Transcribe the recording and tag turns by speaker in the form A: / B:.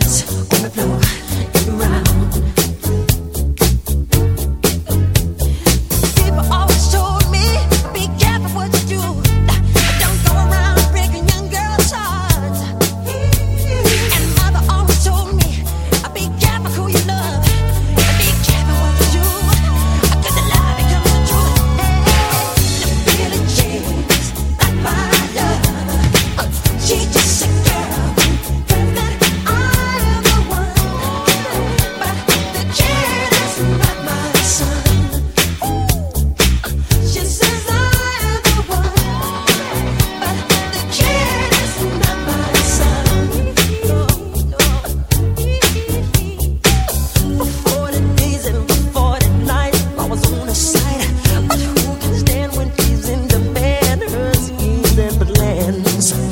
A: dance on the floor, getting round. Lands.